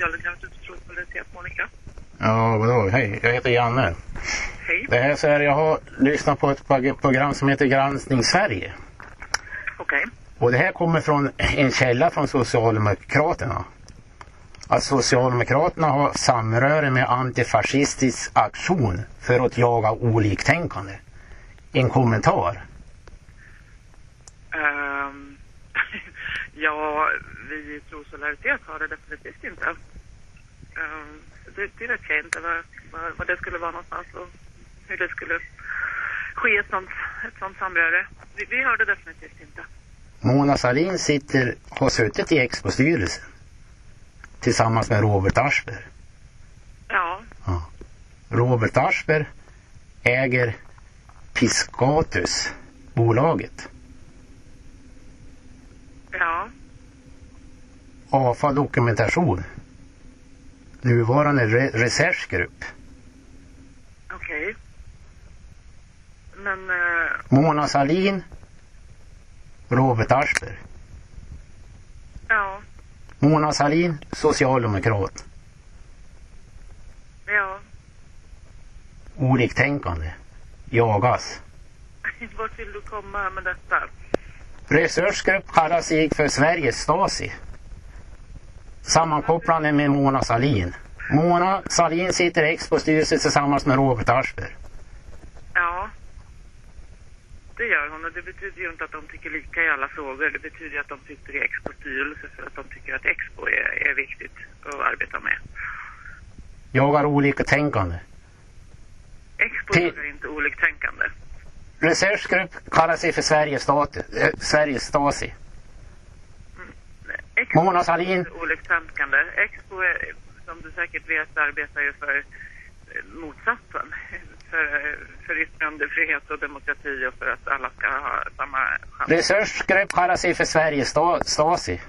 Socialdemokratisk solidaritet, Monica. Ja, vadå? Hej, jag heter Janne. Hej. Det är så här, jag har lyssnat på ett prog- program som heter Granskning Sverige. Okej. Och det här kommer från en källa från Socialdemokraterna. Att Socialdemokraterna har samröre med antifascistisk aktion för att jaga oliktänkande. En kommentar. Ehm, ja, vi i Trosolidaritet har det definitivt inte. Ehm, det, det vet jag inte vad, vad, vad det skulle vara någonstans och hur det skulle ske ett sånt, ett sånt samröre. Vi, vi har det definitivt inte. Mona Sahlin sitter, har suttit i Expo-styrelsen tillsammans med Robert Aschberg. Ja, Robert Aschberg äger Piscatus, bolaget. ja, AFA Dokumentation. Nuvarande re researchgrupp. okej. Men, eh, Mona Sahlin. Robert Aschberg. ja, Mona Sahlin, socialdemokrat. ja. Oliktänkande. Jagas. Vart vill du komma med detta? Researchgrupp kallar sig för Sveriges Stasi. Sammankopplande med Mona Sahlin. Mona Sahlin sitter i Expo-styrelsen tillsammans med Robert Aschberg. Ja, det gör hon och det betyder ju inte att de tycker lika i alla frågor. Det betyder ju att de sitter i Expos styrelse för att de tycker att Expo är, är viktigt att arbeta med. Jagar oliktänkande. Expo Till- är inte oliktänkande. Researchgrupp kallar sig för Sveriges, stat, äh, Sveriges Stasi. Expo Mona är Sahlin, inte oliktänkande. Expo som du säkert vet, arbetar ju för eh, motsatsen. För, för yttrandefrihet och demokrati och för att alla ska ha samma chans. Researchgrupp kallar sig för Sveriges sta, Stasi.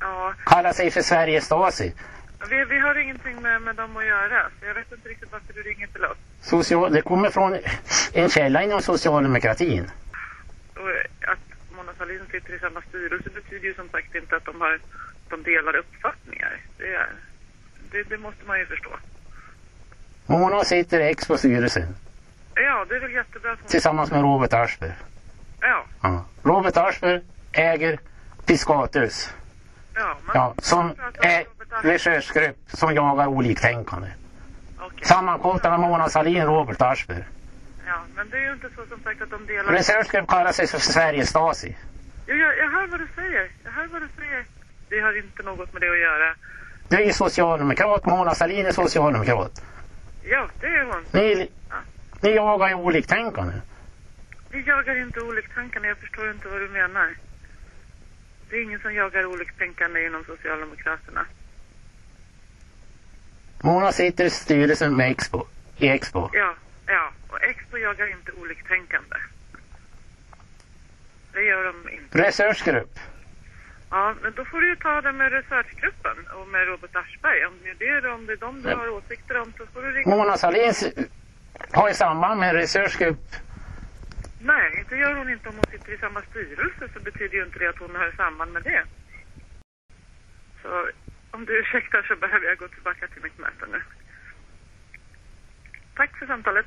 Ja, Kallar sig för Sveriges Stasi. vi, vi har ingenting med, med dem att göra. Så jag vet inte riktigt varför du ringer till oss. Social, det kommer från en källa inom socialdemokratin. Och att Sahlin sitter i samma styrelse betyder ju som sagt inte att de, har, de delar uppfattningar. Det, är, det, det måste man ju förstå. Mona sitter i Expo-styrelsen Ja, det är väl jättebra tillsammans med Robert Aschberg. Ja, Ja. Robert Aschberg äger Piscatus. ja. Ja, som är researchgrupp som jagar oliktänkande. Okej. Sammankopplar med Mona Sahlin Robert Aschberg. Ja, men det är ju inte så som sagt att de delar... Researchgrupp kallar sig för Sveriges Stasi. Jo, jag, jag hör vad du säger. Jag hör vad du säger. Det har inte något med det att göra. Du är ju socialdemokrat, Mona Sahlin är socialdemokrat. Ja, det är hon. Ni, ni jagar ju oliktänkande. Vi jagar inte oliktänkande. Jag förstår inte vad du menar. Det är ingen som jagar oliktänkande inom Socialdemokraterna. Mona sitter i styrelsen med Expo, i Expo. Ja, ja. Och Expo jagar inte oliktänkande. Det gör de inte. Researchgrupp. Ja, men då får du ju ta det med researchgruppen och med Robert Aschberg. Om det är det, om det är de du har åsikter om så får du ringa. Mona Sahlin har i samband med researchgrupp Nej, det gör hon inte om hon sitter i samma styrelse så betyder ju inte det att hon hör samman med det. Så om du ursäktar så behöver jag gå tillbaka till mitt möte nu. Tack för samtalet.